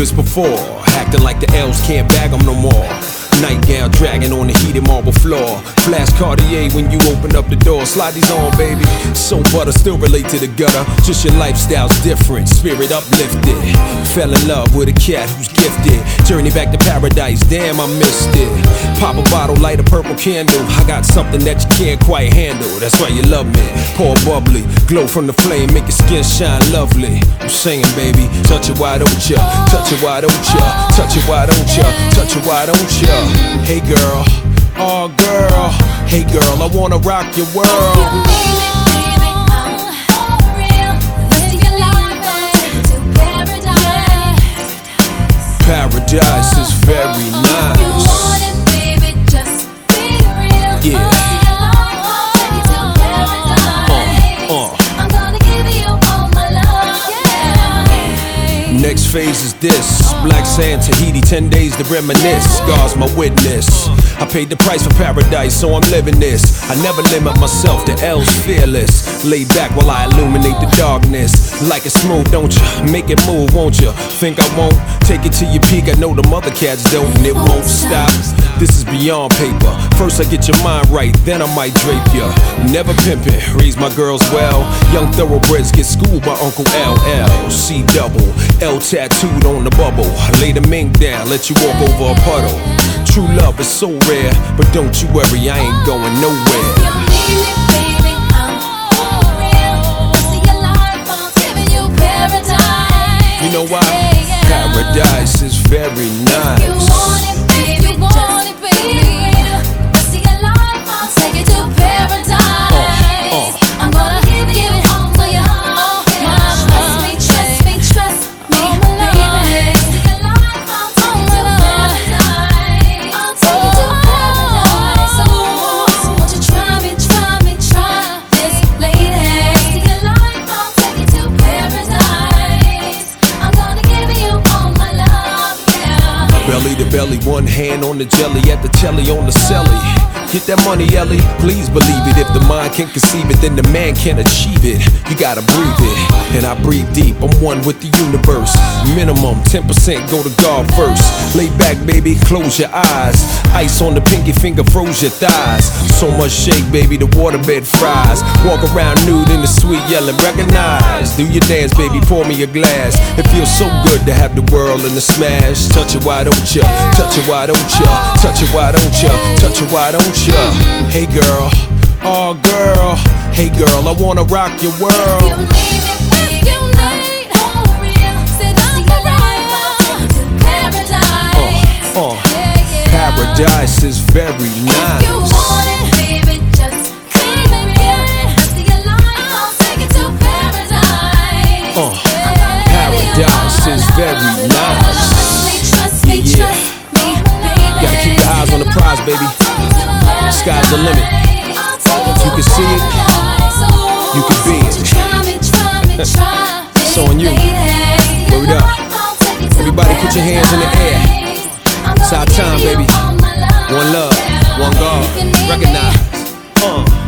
This before, acting like the elves can't bag them no more. Nightgown on the heated marble floor. Flash Cartier when you open up the door. Slide these on, baby. So butter, still relate to the gutter. Just your lifestyle's different, spirit uplifted. Fell in love with a cat who's gifted. Journey back to paradise, damn, I missed it. Pop a bottle, light a purple candle. I got something that you can't quite handle. That's why you love me. Pour bubbly, glow from the flame, make your skin shine lovely. I'm saying, baby, touch it, why don't ya? Touch it, why don't ya? Touch it, why don't ya? Touch it, why don't ya? Hey girl, oh girl, hey girl, I wanna rock your world. Paradise is very nice. Next phase is this Black sand, Tahiti, 10 days to reminisce. God's my witness. I paid the price for paradise, so I'm living this. I never limit myself, the L's fearless. Lay back while I illuminate the darkness. Like it smooth, don't you? Make it move, won't you? Think I won't? Take it to your peak, I know the mother cats don't, and it won't stop. This is beyond paper. First I get your mind right, then I might drape ya. Never pimpin', raise my girls well. Young thoroughbreds get schooled by Uncle LL. C double, L tattooed on the bubble. Lay the mink down, let you walk over a puddle. True love is so rare, but don't you worry, I ain't going nowhere. Belly one hand on the jelly, at the telly on the celly. Get that money, Ellie, please believe it. If the mind can't conceive it, then the man can't achieve it. You gotta breathe it, and I breathe deep. I'm one with the universe. Minimum 10% go to God first. Lay back, baby, close your eyes. Ice on the pinky finger, froze your thighs. So much shake, baby, the waterbed fries. Walk around nude in the sweet yelling, recognize. Do your dance, baby, pour me a glass. It feels so good to have the world in the smash. Touch it, why don't ya? Touch it, why don't ya? Touch it, why don't ya? Touch it, why don't ya? Hey girl, oh girl, hey girl, I wanna rock your You world. leave it, you late, for real. Said I'm take you to paradise. Uh, Yeah, yeah. paradise is very If you nice. want it, baby, just claim it, yeah. See your life, I'll take to paradise. Uh, Yeah. paradise is very nice. Trust me, trust me, Yeah. trust me, baby. Gotta keep your eyes on the prize, baby. Sky's the limit. You can see it, you can be it. It's on you. Word up. Everybody put your hands in the air. It's our time, baby. One love, one God. Recognize. Uh.